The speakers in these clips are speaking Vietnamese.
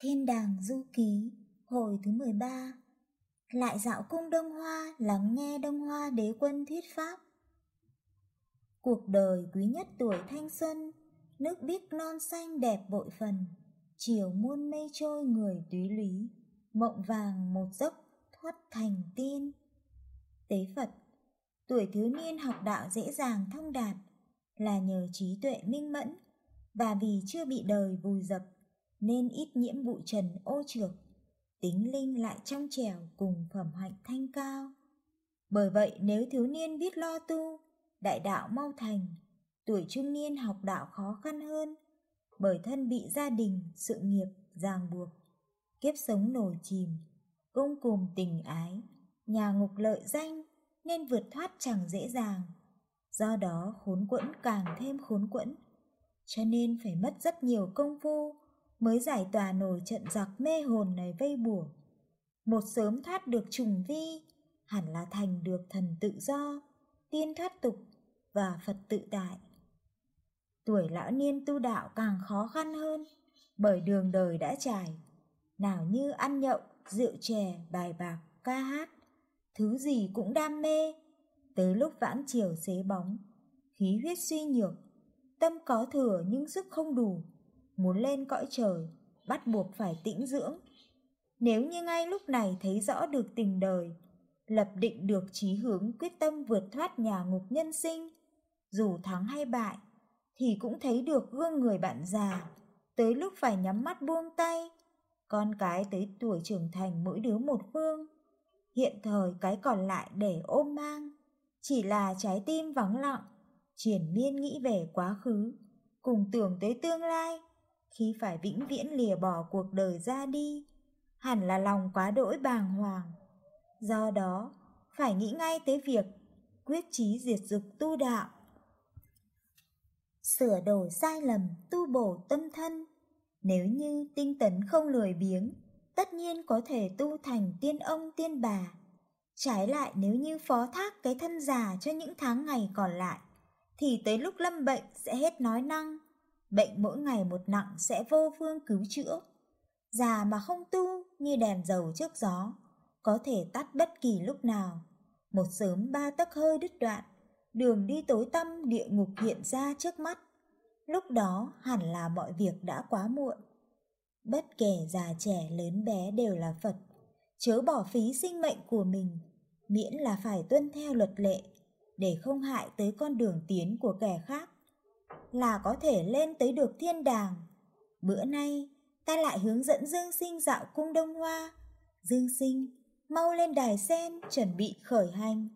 Thiên đàng du ký, hồi thứ 13 Lại dạo cung Đông Hoa, lắng nghe Đông Hoa đế quân thuyết pháp. Cuộc đời quý nhất tuổi thanh xuân, nước biếc non xanh đẹp bội phần, chiều muôn mây trôi người túy lý, mộng vàng một giấc thoát thành tiên. Tế Phật, tuổi thiếu niên học đạo dễ dàng thông đạt là nhờ trí tuệ minh mẫn và vì chưa bị đời vùi dập nên ít nhiễm bụi trần ô trược, tính linh lại trong trẻo cùng phẩm hạnh thanh cao. Bởi vậy nếu thiếu niên biết lo tu, đại đạo mau thành, tuổi trung niên học đạo khó khăn hơn, bởi thân bị gia đình, sự nghiệp, ràng buộc, kiếp sống nổi chìm, cung cùng tình ái, nhà ngục lợi danh nên vượt thoát chẳng dễ dàng. Do đó khốn quẫn càng thêm khốn quẫn, cho nên phải mất rất nhiều công phu mới giải tỏa nổi trận giặc mê hồn này vây bủa Một sớm thoát được trùng vi, hẳn là thành được thần tự do, tiên thoát tục và Phật tự tại. Tuổi lão niên tu đạo càng khó khăn hơn, bởi đường đời đã trải, nào như ăn nhậu, rượu chè, bài bạc, ca hát, thứ gì cũng đam mê, tới lúc vãn chiều xế bóng, khí huyết suy nhược, tâm có thừa nhưng sức không đủ, muốn lên cõi trời, bắt buộc phải tĩnh dưỡng. Nếu như ngay lúc này thấy rõ được tình đời, lập định được chí hướng quyết tâm vượt thoát nhà ngục nhân sinh, dù thắng hay bại, thì cũng thấy được gương người bạn già, tới lúc phải nhắm mắt buông tay, con cái tới tuổi trưởng thành mỗi đứa một phương. Hiện thời cái còn lại để ôm mang, chỉ là trái tim vắng lặng, triển miên nghĩ về quá khứ, cùng tưởng tới tương lai, khi phải vĩnh viễn lìa bỏ cuộc đời ra đi, hẳn là lòng quá đỗi bàng hoàng. Do đó, phải nghĩ ngay tới việc quyết chí diệt dục tu đạo. Sửa đổi sai lầm, tu bổ tâm thân. Nếu như tinh tấn không lười biếng, tất nhiên có thể tu thành tiên ông tiên bà. Trái lại nếu như phó thác cái thân già cho những tháng ngày còn lại, thì tới lúc lâm bệnh sẽ hết nói năng, bệnh mỗi ngày một nặng sẽ vô phương cứu chữa. Già mà không tu như đèn dầu trước gió, có thể tắt bất kỳ lúc nào. Một sớm ba tấc hơi đứt đoạn, đường đi tối tăm địa ngục hiện ra trước mắt. Lúc đó hẳn là mọi việc đã quá muộn. Bất kể già trẻ lớn bé đều là Phật, chớ bỏ phí sinh mệnh của mình, miễn là phải tuân theo luật lệ, để không hại tới con đường tiến của kẻ khác là có thể lên tới được thiên đàng. Bữa nay, ta lại hướng dẫn Dương Sinh dạo cung Đông Hoa. Dương Sinh, mau lên đài sen chuẩn bị khởi hành.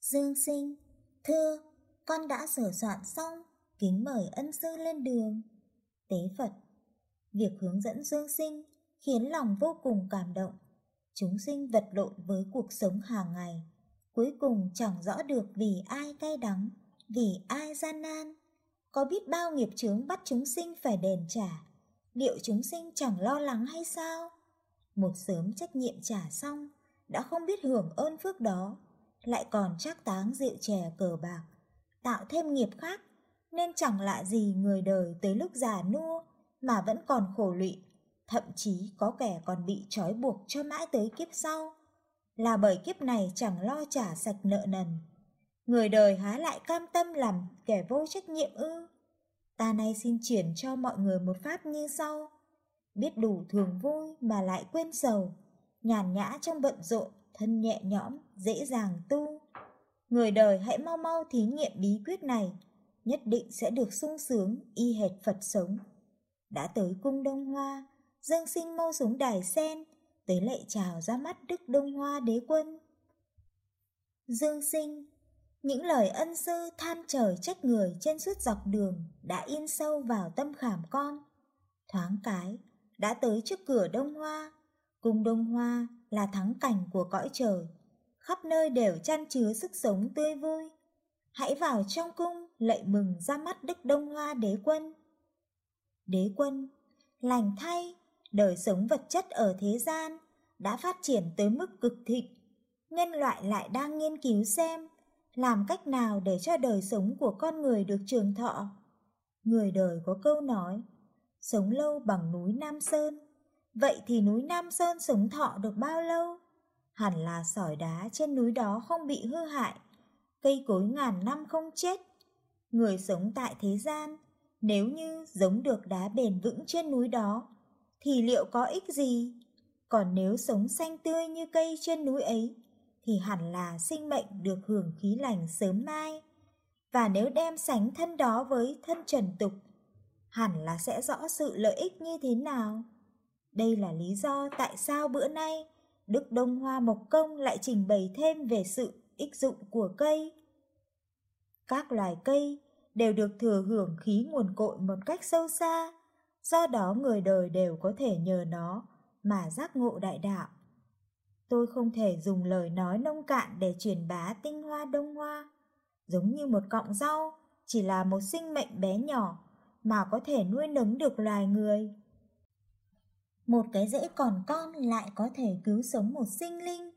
Dương Sinh, thưa, con đã sửa soạn xong, kính mời ân sư lên đường. Tế Phật, việc hướng dẫn Dương Sinh khiến lòng vô cùng cảm động. Chúng sinh vật lộn với cuộc sống hàng ngày, cuối cùng chẳng rõ được vì ai cay đắng, vì ai gian nan có biết bao nghiệp chướng bắt chúng sinh phải đền trả, liệu chúng sinh chẳng lo lắng hay sao? Một sớm trách nhiệm trả xong, đã không biết hưởng ơn phước đó, lại còn trác táng rượu chè cờ bạc, tạo thêm nghiệp khác, nên chẳng lạ gì người đời tới lúc già nua mà vẫn còn khổ lụy, thậm chí có kẻ còn bị trói buộc cho mãi tới kiếp sau. Là bởi kiếp này chẳng lo trả sạch nợ nần, Người đời há lại cam tâm làm kẻ vô trách nhiệm ư? Ta nay xin chuyển cho mọi người một pháp như sau. Biết đủ thường vui mà lại quên sầu, nhàn nhã trong bận rộn, thân nhẹ nhõm, dễ dàng tu. Người đời hãy mau mau thí nghiệm bí quyết này, nhất định sẽ được sung sướng y hệt Phật sống. Đã tới cung Đông Hoa, Dương Sinh mau xuống đài sen, tới lệ chào ra mắt Đức Đông Hoa đế quân. Dương Sinh những lời ân sư than trời trách người trên suốt dọc đường đã in sâu vào tâm khảm con. Thoáng cái, đã tới trước cửa Đông Hoa. Cung Đông Hoa là thắng cảnh của cõi trời. Khắp nơi đều chăn chứa sức sống tươi vui. Hãy vào trong cung lạy mừng ra mắt Đức Đông Hoa đế quân. Đế quân, lành thay, đời sống vật chất ở thế gian đã phát triển tới mức cực thịnh. Nhân loại lại đang nghiên cứu xem làm cách nào để cho đời sống của con người được trường thọ. Người đời có câu nói, sống lâu bằng núi Nam Sơn, Vậy thì núi Nam Sơn sống thọ được bao lâu? Hẳn là sỏi đá trên núi đó không bị hư hại, cây cối ngàn năm không chết. Người sống tại thế gian, nếu như giống được đá bền vững trên núi đó, thì liệu có ích gì? Còn nếu sống xanh tươi như cây trên núi ấy, thì hẳn là sinh mệnh được hưởng khí lành sớm mai. Và nếu đem sánh thân đó với thân trần tục, hẳn là sẽ rõ sự lợi ích như thế nào. Đây là lý do tại sao bữa nay Đức Đông Hoa Mộc Công lại trình bày thêm về sự ích dụng của cây. Các loài cây đều được thừa hưởng khí nguồn cội một cách sâu xa, do đó người đời đều có thể nhờ nó mà giác ngộ đại đạo. Tôi không thể dùng lời nói nông cạn để truyền bá tinh hoa đông hoa, giống như một cọng rau, chỉ là một sinh mệnh bé nhỏ mà có thể nuôi nấng được loài người. Một cái rễ còn con lại có thể cứu sống một sinh linh,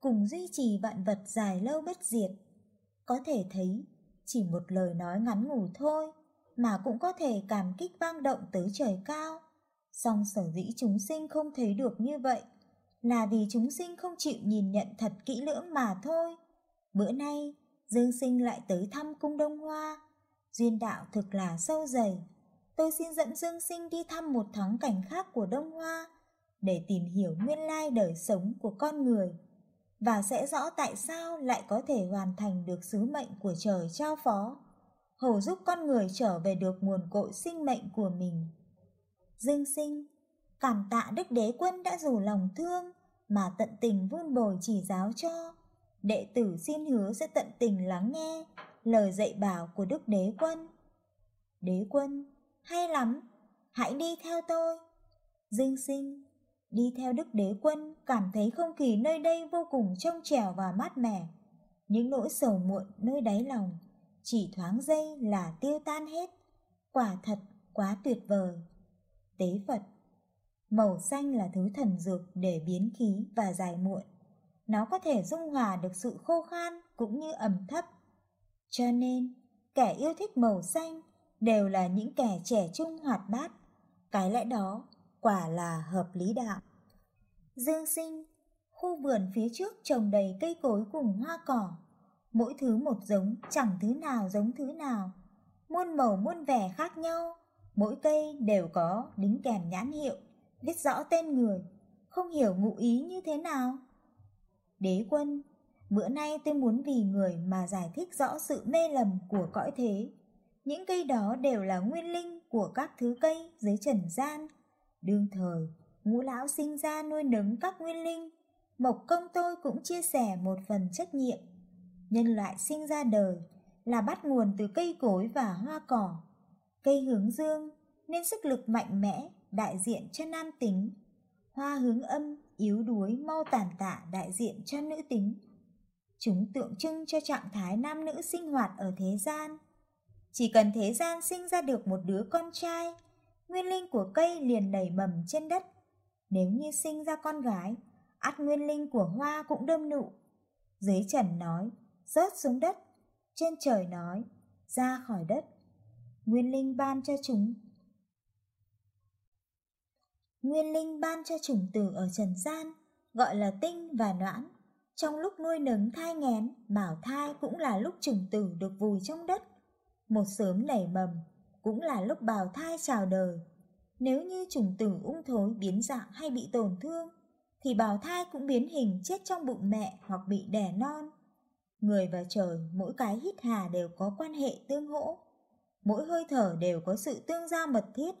cùng duy trì vạn vật dài lâu bất diệt. Có thể thấy, chỉ một lời nói ngắn ngủ thôi mà cũng có thể cảm kích vang động tới trời cao. Song sở dĩ chúng sinh không thấy được như vậy là vì chúng sinh không chịu nhìn nhận thật kỹ lưỡng mà thôi. Bữa nay, Dương Sinh lại tới thăm cung Đông Hoa. Duyên đạo thực là sâu dày. Tôi xin dẫn Dương Sinh đi thăm một thắng cảnh khác của Đông Hoa để tìm hiểu nguyên lai đời sống của con người và sẽ rõ tại sao lại có thể hoàn thành được sứ mệnh của trời trao phó, hầu giúp con người trở về được nguồn cội sinh mệnh của mình. Dương sinh, cảm tạ Đức Đế Quân đã rủ lòng thương mà tận tình vun bồi chỉ giáo cho. Đệ tử xin hứa sẽ tận tình lắng nghe lời dạy bảo của Đức Đế Quân. Đế Quân, hay lắm, hãy đi theo tôi. Dương sinh, đi theo Đức Đế Quân cảm thấy không khí nơi đây vô cùng trong trẻo và mát mẻ. Những nỗi sầu muộn nơi đáy lòng chỉ thoáng giây là tiêu tan hết. Quả thật quá tuyệt vời. Tế Phật Màu xanh là thứ thần dược để biến khí và dài muộn. Nó có thể dung hòa được sự khô khan cũng như ẩm thấp. Cho nên, kẻ yêu thích màu xanh đều là những kẻ trẻ trung hoạt bát. Cái lẽ đó quả là hợp lý đạo. Dương sinh, khu vườn phía trước trồng đầy cây cối cùng hoa cỏ. Mỗi thứ một giống, chẳng thứ nào giống thứ nào. Muôn màu muôn vẻ khác nhau, mỗi cây đều có đính kèm nhãn hiệu, viết rõ tên người, không hiểu ngụ ý như thế nào. Đế quân, bữa nay tôi muốn vì người mà giải thích rõ sự mê lầm của cõi thế. Những cây đó đều là nguyên linh của các thứ cây dưới trần gian. Đương thời, ngũ lão sinh ra nuôi nấng các nguyên linh. Mộc công tôi cũng chia sẻ một phần trách nhiệm. Nhân loại sinh ra đời là bắt nguồn từ cây cối và hoa cỏ. Cây hướng dương nên sức lực mạnh mẽ đại diện cho nam tính. Hoa hướng âm yếu đuối mau tàn tạ đại diện cho nữ tính. Chúng tượng trưng cho trạng thái nam nữ sinh hoạt ở thế gian. Chỉ cần thế gian sinh ra được một đứa con trai, nguyên linh của cây liền nảy mầm trên đất. Nếu như sinh ra con gái, ắt nguyên linh của hoa cũng đâm nụ. Dưới trần nói, rớt xuống đất. Trên trời nói, ra khỏi đất. Nguyên linh ban cho chúng. Nguyên linh ban cho chủng tử ở trần gian, gọi là tinh và noãn. Trong lúc nuôi nấng thai nghén, bảo thai cũng là lúc chủng tử được vùi trong đất. Một sớm nảy mầm, cũng là lúc bào thai chào đời. Nếu như chủng tử ung thối biến dạng hay bị tổn thương, thì bào thai cũng biến hình chết trong bụng mẹ hoặc bị đẻ non. Người và trời mỗi cái hít hà đều có quan hệ tương hỗ. Mỗi hơi thở đều có sự tương giao mật thiết.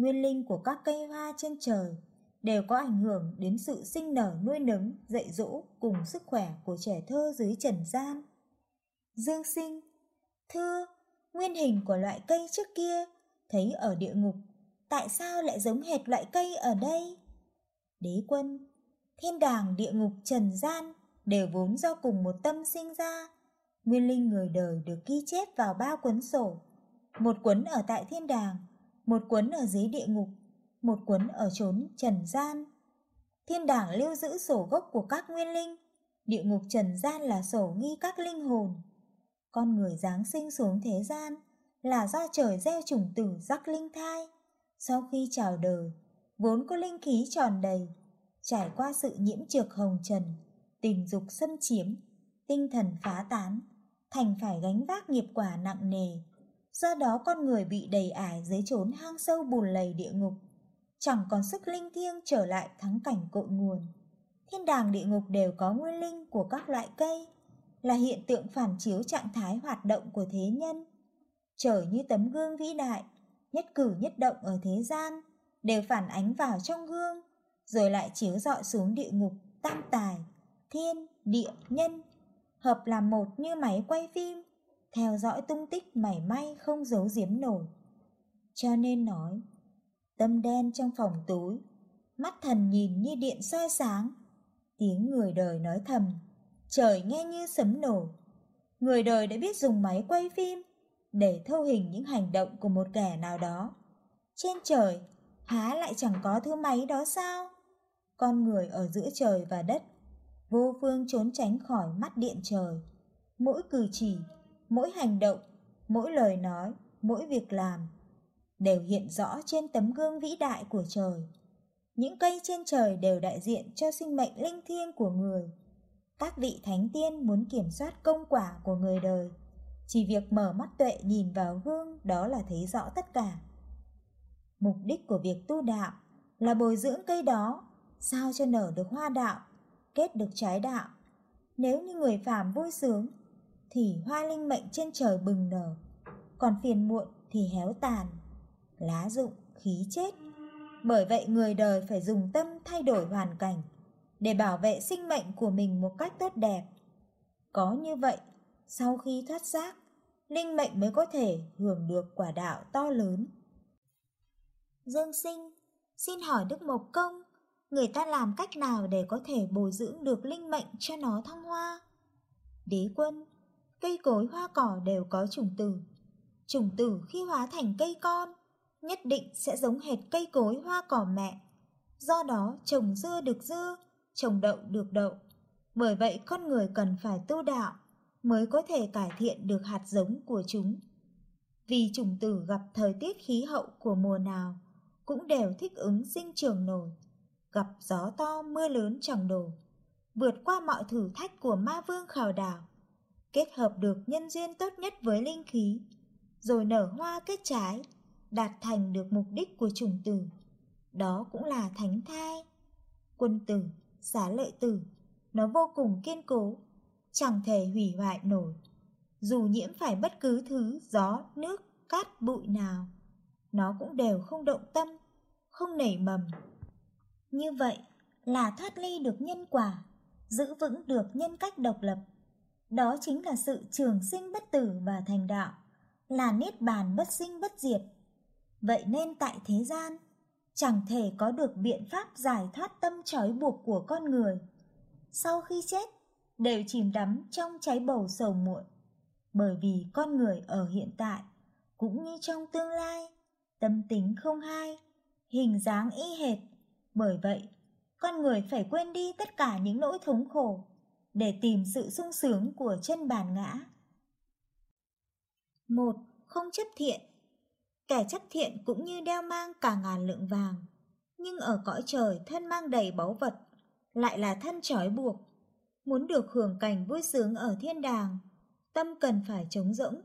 Nguyên linh của các cây hoa trên trời đều có ảnh hưởng đến sự sinh nở nuôi nấng, dạy dỗ cùng sức khỏe của trẻ thơ dưới trần gian. Dương sinh, thưa, nguyên hình của loại cây trước kia thấy ở địa ngục tại sao lại giống hệt loại cây ở đây? Đế quân, thiên đàng địa ngục trần gian đều vốn do cùng một tâm sinh ra. Nguyên linh người đời được ghi chép vào ba cuốn sổ. Một cuốn ở tại thiên đàng, một cuốn ở dưới địa ngục, một cuốn ở chốn trần gian. Thiên đàng lưu giữ sổ gốc của các nguyên linh, địa ngục trần gian là sổ ghi các linh hồn. Con người giáng sinh xuống thế gian là do trời gieo chủng tử rắc linh thai sau khi chào đời, vốn có linh khí tròn đầy, trải qua sự nhiễm trược hồng trần, tình dục xâm chiếm, tinh thần phá tán, thành phải gánh vác nghiệp quả nặng nề. Do đó con người bị đầy ải dưới chốn hang sâu bùn lầy địa ngục, chẳng còn sức linh thiêng trở lại thắng cảnh cội nguồn. Thiên đàng địa ngục đều có nguyên linh của các loại cây, là hiện tượng phản chiếu trạng thái hoạt động của thế nhân. Trời như tấm gương vĩ đại, nhất cử nhất động ở thế gian, đều phản ánh vào trong gương, rồi lại chiếu dọi xuống địa ngục, tam tài, thiên, địa, nhân, hợp làm một như máy quay phim, theo dõi tung tích mảy may không giấu giếm nổi. Cho nên nói, tâm đen trong phòng tối, mắt thần nhìn như điện soi sáng, tiếng người đời nói thầm, trời nghe như sấm nổ. Người đời đã biết dùng máy quay phim để thâu hình những hành động của một kẻ nào đó. Trên trời, há lại chẳng có thứ máy đó sao? Con người ở giữa trời và đất, vô phương trốn tránh khỏi mắt điện trời. Mỗi cử chỉ, mỗi hành động, mỗi lời nói, mỗi việc làm đều hiện rõ trên tấm gương vĩ đại của trời. Những cây trên trời đều đại diện cho sinh mệnh linh thiêng của người. Các vị thánh tiên muốn kiểm soát công quả của người đời. Chỉ việc mở mắt tuệ nhìn vào gương đó là thấy rõ tất cả. Mục đích của việc tu đạo là bồi dưỡng cây đó, sao cho nở được hoa đạo, kết được trái đạo. Nếu như người phàm vui sướng, thì hoa linh mệnh trên trời bừng nở, còn phiền muộn thì héo tàn, lá rụng, khí chết. Bởi vậy người đời phải dùng tâm thay đổi hoàn cảnh để bảo vệ sinh mệnh của mình một cách tốt đẹp. Có như vậy, sau khi thoát xác, linh mệnh mới có thể hưởng được quả đạo to lớn. Dương sinh, xin hỏi Đức Mộc Công, người ta làm cách nào để có thể bồi dưỡng được linh mệnh cho nó thăng hoa? Đế quân, cây cối hoa cỏ đều có trùng tử. Trùng tử khi hóa thành cây con, nhất định sẽ giống hệt cây cối hoa cỏ mẹ. Do đó trồng dưa được dưa, trồng đậu được đậu. Bởi vậy con người cần phải tu đạo mới có thể cải thiện được hạt giống của chúng. Vì trùng tử gặp thời tiết khí hậu của mùa nào cũng đều thích ứng sinh trường nổi, gặp gió to mưa lớn chẳng đổ, vượt qua mọi thử thách của ma vương khảo đảo, kết hợp được nhân duyên tốt nhất với linh khí, rồi nở hoa kết trái, đạt thành được mục đích của trùng tử. Đó cũng là thánh thai. Quân tử, xá lợi tử, nó vô cùng kiên cố, chẳng thể hủy hoại nổi. Dù nhiễm phải bất cứ thứ gió, nước, cát, bụi nào, nó cũng đều không động tâm, không nảy mầm. Như vậy là thoát ly được nhân quả, giữ vững được nhân cách độc lập. Đó chính là sự trường sinh bất tử và thành đạo, là niết bàn bất sinh bất diệt. Vậy nên tại thế gian, chẳng thể có được biện pháp giải thoát tâm trói buộc của con người. Sau khi chết, đều chìm đắm trong cháy bầu sầu muộn. Bởi vì con người ở hiện tại, cũng như trong tương lai, tâm tính không hai, hình dáng y hệt. Bởi vậy, con người phải quên đi tất cả những nỗi thống khổ để tìm sự sung sướng của chân bàn ngã. Một, không chấp thiện. Kẻ chấp thiện cũng như đeo mang cả ngàn lượng vàng, nhưng ở cõi trời thân mang đầy báu vật, lại là thân trói buộc. Muốn được hưởng cảnh vui sướng ở thiên đàng, tâm cần phải trống rỗng.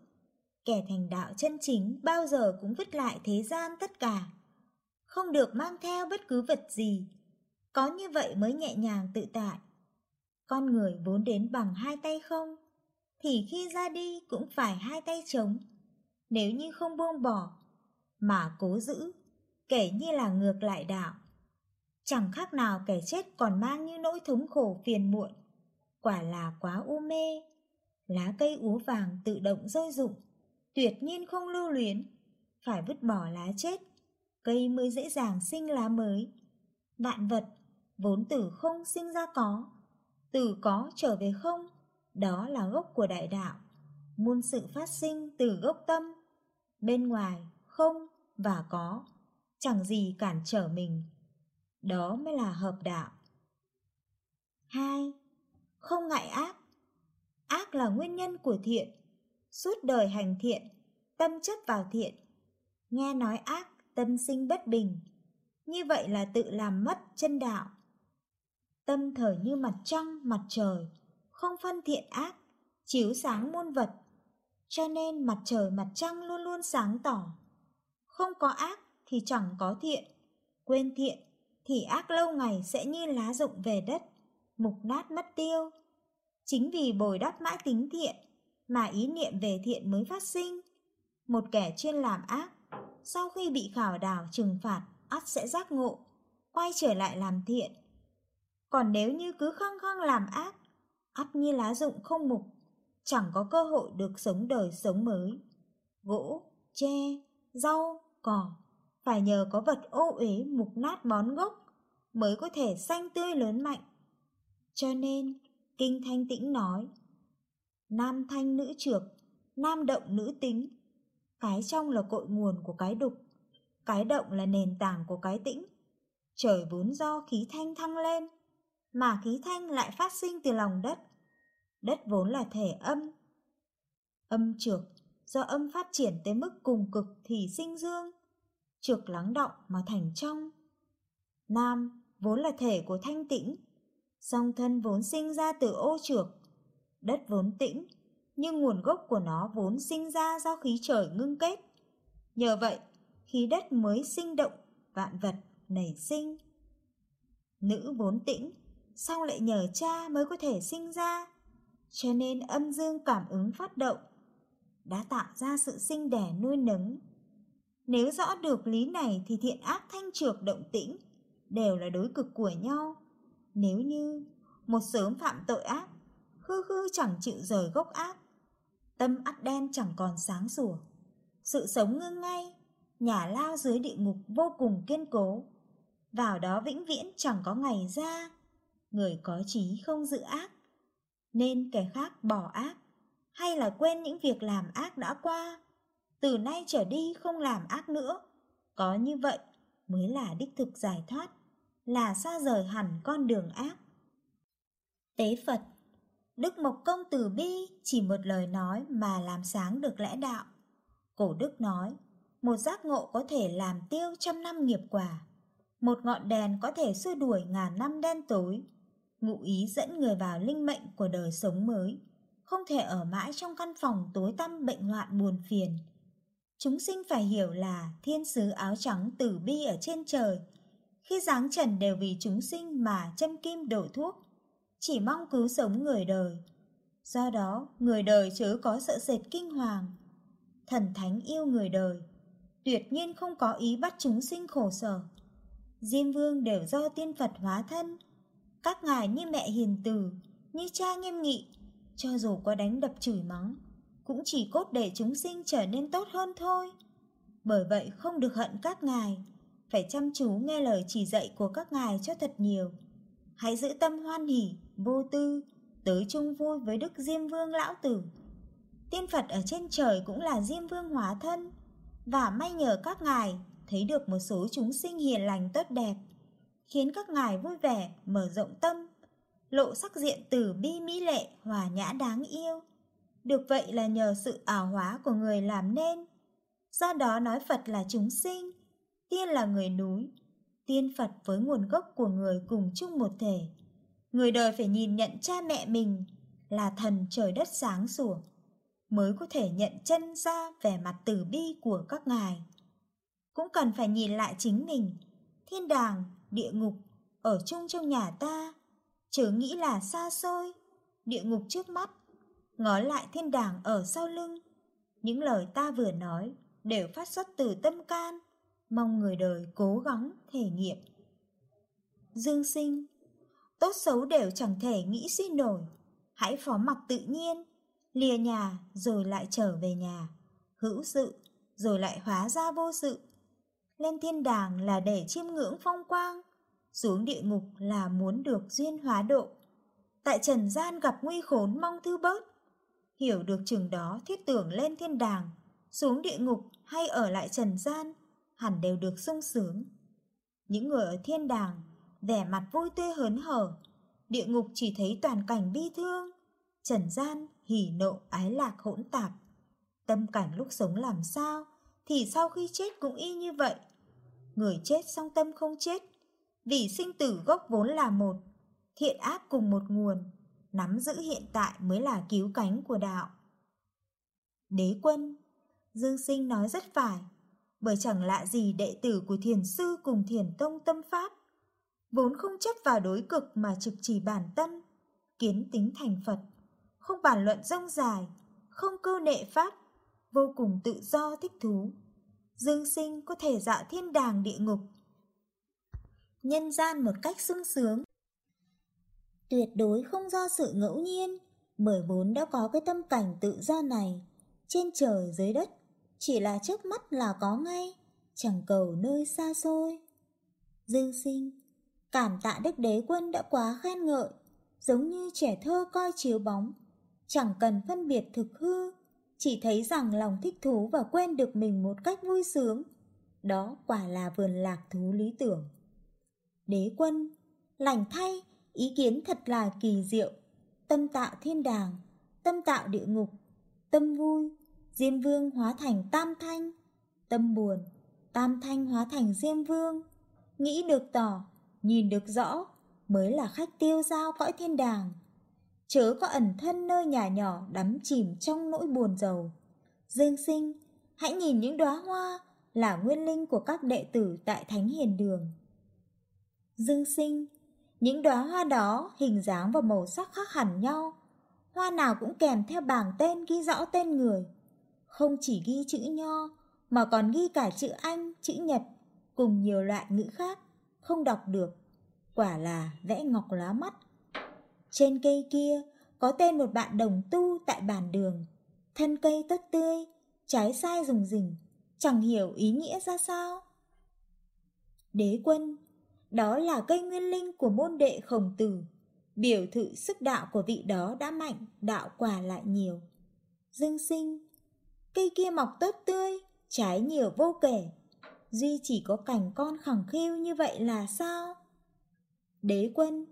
Kẻ thành đạo chân chính bao giờ cũng vứt lại thế gian tất cả, không được mang theo bất cứ vật gì. Có như vậy mới nhẹ nhàng tự tại. Con người vốn đến bằng hai tay không, thì khi ra đi cũng phải hai tay trống. Nếu như không buông bỏ, mà cố giữ, kể như là ngược lại đạo. Chẳng khác nào kẻ chết còn mang như nỗi thống khổ phiền muộn. Quả là quá u mê. Lá cây úa vàng tự động rơi rụng, tuyệt nhiên không lưu luyến. Phải vứt bỏ lá chết, cây mới dễ dàng sinh lá mới. Vạn vật, vốn từ không sinh ra có, từ có trở về không, đó là gốc của đại đạo. Muôn sự phát sinh từ gốc tâm, bên ngoài không và có, chẳng gì cản trở mình. Đó mới là hợp đạo. 2. Không ngại ác. Ác là nguyên nhân của thiện. Suốt đời hành thiện, tâm chấp vào thiện. Nghe nói ác, tâm sinh bất bình. như vậy là tự làm mất chân đạo. Tâm thời như mặt trăng, mặt trời, không phân thiện ác, chiếu sáng muôn vật. Cho nên mặt trời mặt trăng luôn luôn sáng tỏ. Không có ác thì chẳng có thiện, quên thiện thì ác lâu ngày sẽ như lá rụng về đất, mục nát mất tiêu. Chính vì bồi đắp mãi tính thiện mà ý niệm về thiện mới phát sinh. Một kẻ chuyên làm ác, sau khi bị khảo đảo trừng phạt, ắt sẽ giác ngộ, quay trở lại làm thiện. Còn nếu như cứ khăng khăng làm ác, ắt như lá rụng không mục, chẳng có cơ hội được sống đời sống mới. Gỗ, tre, rau, cỏ, phải nhờ có vật ô uế mục nát bón gốc mới có thể xanh tươi lớn mạnh. Cho nên, Kinh Thanh Tĩnh nói, nam thanh nữ trược, nam động nữ tính. Cái trong là cội nguồn của cái đục, cái động là nền tảng của cái tĩnh. Trời vốn do khí thanh thăng lên, mà khí thanh lại phát sinh từ lòng đất. Đất vốn là thể âm. Âm trược, do âm phát triển tới mức cùng cực thì sinh dương, trược lắng động mà thành trong. Nam vốn là thể của thanh tĩnh, song thân vốn sinh ra từ ô trược, đất vốn tĩnh, nhưng nguồn gốc của nó vốn sinh ra do khí trời ngưng kết. Nhờ vậy, khí đất mới sinh động, vạn vật nảy sinh. Nữ vốn tĩnh, xong lại nhờ cha mới có thể sinh ra, cho nên âm dương cảm ứng phát động, đã tạo ra sự sinh đẻ nuôi nấng. Nếu rõ được lý này thì thiện ác thanh trược động tĩnh đều là đối cực của nhau. Nếu như một sớm phạm tội ác, khư khư chẳng chịu rời gốc ác, tâm ắt đen chẳng còn sáng sủa. Sự sống ngưng ngay, nhà lao dưới địa ngục vô cùng kiên cố, vào đó vĩnh viễn chẳng có ngày ra, người có trí không giữ ác, nên kẻ khác bỏ ác, hay là quên những việc làm ác đã qua, từ nay trở đi không làm ác nữa, có như vậy mới là đích thực giải thoát, là xa rời hẳn con đường ác. Tế Phật Đức Mộc Công Từ Bi chỉ một lời nói mà làm sáng được lẽ đạo. Cổ Đức nói, một giác ngộ có thể làm tiêu trăm năm nghiệp quả, một ngọn đèn có thể xua đuổi ngàn năm đen tối. Ngụ ý dẫn người vào linh mệnh của đời sống mới, không thể ở mãi trong căn phòng tối tăm bệnh hoạn buồn phiền. Chúng sinh phải hiểu là thiên sứ áo trắng tử bi ở trên trời, khi giáng trần đều vì chúng sinh mà châm kim đổ thuốc, chỉ mong cứu sống người đời. Do đó, người đời chớ có sợ sệt kinh hoàng. Thần thánh yêu người đời, tuyệt nhiên không có ý bắt chúng sinh khổ sở. Diêm vương đều do tiên Phật hóa thân. Các ngài như mẹ hiền từ, như cha nghiêm nghị, cho dù có đánh đập chửi mắng, cũng chỉ cốt để chúng sinh trở nên tốt hơn thôi. Bởi vậy không được hận các ngài, phải chăm chú nghe lời chỉ dạy của các ngài cho thật nhiều. Hãy giữ tâm hoan hỷ, vô tư, tới chung vui với Đức Diêm Vương Lão Tử. Tiên Phật ở trên trời cũng là Diêm Vương hóa thân, và may nhờ các ngài thấy được một số chúng sinh hiền lành tốt đẹp, khiến các ngài vui vẻ, mở rộng tâm, lộ sắc diện từ bi mỹ lệ, hòa nhã đáng yêu. Được vậy là nhờ sự ảo hóa của người làm nên. Do đó nói Phật là chúng sinh, tiên là người núi, tiên Phật với nguồn gốc của người cùng chung một thể. Người đời phải nhìn nhận cha mẹ mình là thần trời đất sáng sủa, mới có thể nhận chân ra vẻ mặt từ bi của các ngài. Cũng cần phải nhìn lại chính mình, thiên đàng, địa ngục, ở chung trong nhà ta, chớ nghĩ là xa xôi, địa ngục trước mắt, ngó lại thiên đàng ở sau lưng. Những lời ta vừa nói đều phát xuất từ tâm can, mong người đời cố gắng thể nghiệm. Dương sinh, tốt xấu đều chẳng thể nghĩ suy nổi, hãy phó mặc tự nhiên, lìa nhà rồi lại trở về nhà, hữu sự rồi lại hóa ra vô sự. Lên thiên đàng là để chiêm ngưỡng phong quang, xuống địa ngục là muốn được duyên hóa độ. Tại trần gian gặp nguy khốn mong thư bớt, hiểu được chừng đó thiết tưởng lên thiên đàng, xuống địa ngục hay ở lại trần gian hẳn đều được sung sướng. Những người ở thiên đàng, vẻ mặt vui tươi hớn hở, địa ngục chỉ thấy toàn cảnh bi thương, trần gian hỉ nộ ái lạc hỗn tạp. Tâm cảnh lúc sống làm sao, thì sau khi chết cũng y như vậy. người chết song tâm không chết, vì sinh tử gốc vốn là một, thiện ác cùng một nguồn, nắm giữ hiện tại mới là cứu cánh của đạo. Đế quân, Dương Sinh nói rất phải, bởi chẳng lạ gì đệ tử của thiền sư cùng thiền tông tâm pháp, vốn không chấp vào đối cực mà trực chỉ bản tâm, kiến tính thành Phật, không bàn luận rông dài, không câu nệ pháp, vô cùng tự do thích thú. Dương sinh có thể dạo thiên đàng địa ngục, nhân gian một cách sung sướng. Tuyệt đối không do sự ngẫu nhiên, bởi vốn đã có cái tâm cảnh tự do này, trên trời dưới đất, chỉ là trước mắt là có ngay, chẳng cầu nơi xa xôi. Dương sinh, cảm tạ đức đế quân đã quá khen ngợi, giống như trẻ thơ coi chiếu bóng, chẳng cần phân biệt thực hư, chỉ thấy rằng lòng thích thú và quen được mình một cách vui sướng. Đó quả là vườn lạc thú lý tưởng. Đế quân, lành thay, ý kiến thật là kỳ diệu. Tâm tạo thiên đàng, tâm tạo địa ngục, tâm vui, Diêm Vương hóa thành Tam Thanh, tâm buồn, Tam Thanh hóa thành Diêm Vương. Nghĩ được tỏ, nhìn được rõ, mới là khách tiêu giao cõi thiên đàng. Chớ có ẩn thân nơi nhà nhỏ đắm chìm trong nỗi buồn giàu. Dương sinh, hãy nhìn những đóa hoa là nguyên linh của các đệ tử tại Thánh Hiền Đường. Dương sinh, những đóa hoa đó hình dáng và màu sắc khác hẳn nhau. Hoa nào cũng kèm theo bảng tên ghi rõ tên người. Không chỉ ghi chữ nho, mà còn ghi cả chữ Anh, chữ Nhật, cùng nhiều loại ngữ khác, không đọc được. Quả là vẽ ngọc lá mắt. Trên cây kia có tên một bạn đồng tu tại bản đường. Thân cây tất tươi, trái sai rùng rình, chẳng hiểu ý nghĩa ra sao. Đế quân, đó là cây nguyên linh của môn đệ khổng tử. Biểu thự sức đạo của vị đó đã mạnh, đạo quả lại nhiều. Dương sinh, cây kia mọc tốt tươi, trái nhiều vô kể. Duy chỉ có cành con khẳng khiu như vậy là sao? Đế quân,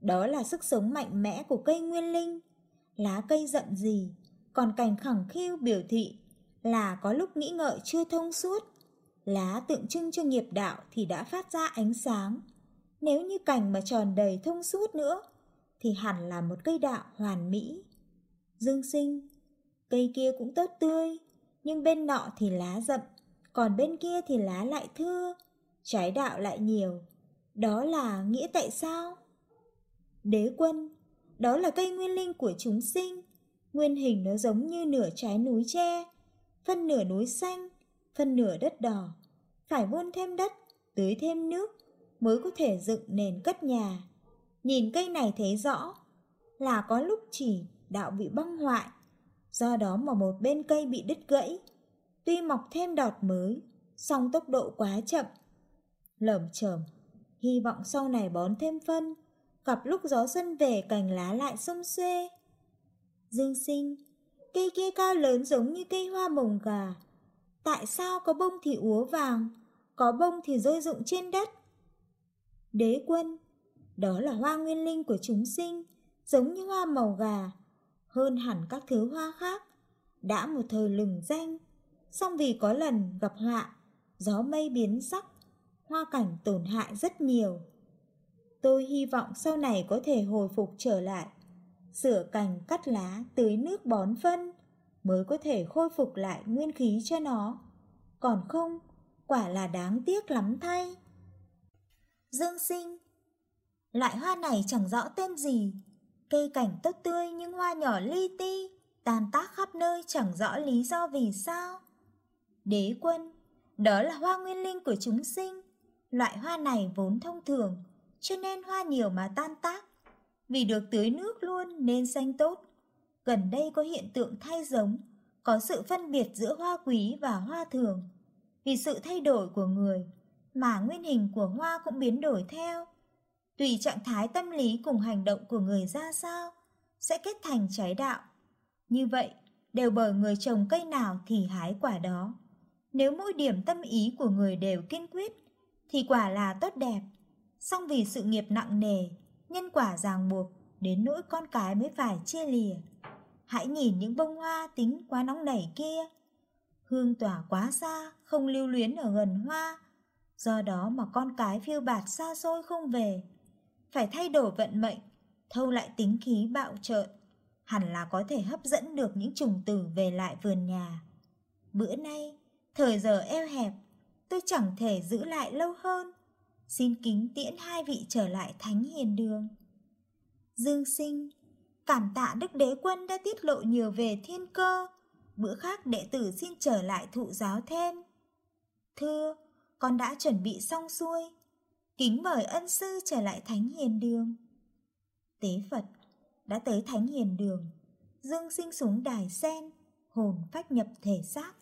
đó là sức sống mạnh mẽ của cây nguyên linh. Lá cây rậm gì, còn cành khẳng khiu biểu thị là có lúc nghĩ ngợi chưa thông suốt. Lá tượng trưng cho nghiệp đạo thì đã phát ra ánh sáng. Nếu như cành mà tròn đầy thông suốt nữa, thì hẳn là một cây đạo hoàn mỹ. Dương sinh, cây kia cũng tốt tươi, nhưng bên nọ thì lá rậm, còn bên kia thì lá lại thưa, trái đạo lại nhiều. Đó là nghĩa tại sao? Đế quân, đó là cây nguyên linh của chúng sinh, nguyên hình nó giống như nửa trái núi tre, phân nửa núi xanh, phân nửa đất đỏ. Phải buôn thêm đất, tưới thêm nước mới có thể dựng nền cất nhà. Nhìn cây này thấy rõ là có lúc chỉ đạo bị băng hoại, do đó mà một bên cây bị đứt gãy. Tuy mọc thêm đọt mới, song tốc độ quá chậm. Lởm chởm, hy vọng sau này bón thêm phân, gặp lúc gió xuân về cành lá lại xông xuê. Dương sinh, cây kia cao lớn giống như cây hoa mồng gà. Tại sao có bông thì úa vàng, có bông thì rơi rụng trên đất? Đế quân, đó là hoa nguyên linh của chúng sinh, giống như hoa màu gà, hơn hẳn các thứ hoa khác, đã một thời lừng danh, song vì có lần gặp họa, gió mây biến sắc, hoa cảnh tổn hại rất nhiều. Tôi hy vọng sau này có thể hồi phục trở lại, sửa cành cắt lá, tưới nước bón phân, mới có thể khôi phục lại nguyên khí cho nó. Còn không, quả là đáng tiếc lắm thay. Dương sinh Loại hoa này chẳng rõ tên gì, cây cảnh tốt tươi nhưng hoa nhỏ li ti, tàn tác khắp nơi chẳng rõ lý do vì sao. Đế quân, đó là hoa nguyên linh của chúng sinh, loại hoa này vốn thông thường, cho nên hoa nhiều mà tan tác. Vì được tưới nước luôn nên xanh tốt. Gần đây có hiện tượng thay giống, có sự phân biệt giữa hoa quý và hoa thường. Vì sự thay đổi của người, mà nguyên hình của hoa cũng biến đổi theo. Tùy trạng thái tâm lý cùng hành động của người ra sao, sẽ kết thành trái đạo. Như vậy, đều bởi người trồng cây nào thì hái quả đó. Nếu mỗi điểm tâm ý của người đều kiên quyết, thì quả là tốt đẹp song vì sự nghiệp nặng nề, nhân quả ràng buộc, đến nỗi con cái mới phải chia lìa. Hãy nhìn những bông hoa tính quá nóng nảy kia. Hương tỏa quá xa, không lưu luyến ở gần hoa. Do đó mà con cái phiêu bạt xa xôi không về, phải thay đổi vận mệnh, thâu lại tính khí bạo trợn, hẳn là có thể hấp dẫn được những trùng tử về lại vườn nhà. Bữa nay, thời giờ eo hẹp, tôi chẳng thể giữ lại lâu hơn. Xin kính tiễn hai vị trở lại thánh hiền đường. Dương sinh, cảm tạ Đức Đế Quân đã tiết lộ nhiều về thiên cơ. Bữa khác đệ tử xin trở lại thụ giáo thêm. Thưa, con đã chuẩn bị xong xuôi. Kính mời ân sư trở lại thánh hiền đường. Tế Phật đã tới thánh hiền đường. Dương sinh xuống đài sen, hồn phách nhập thể xác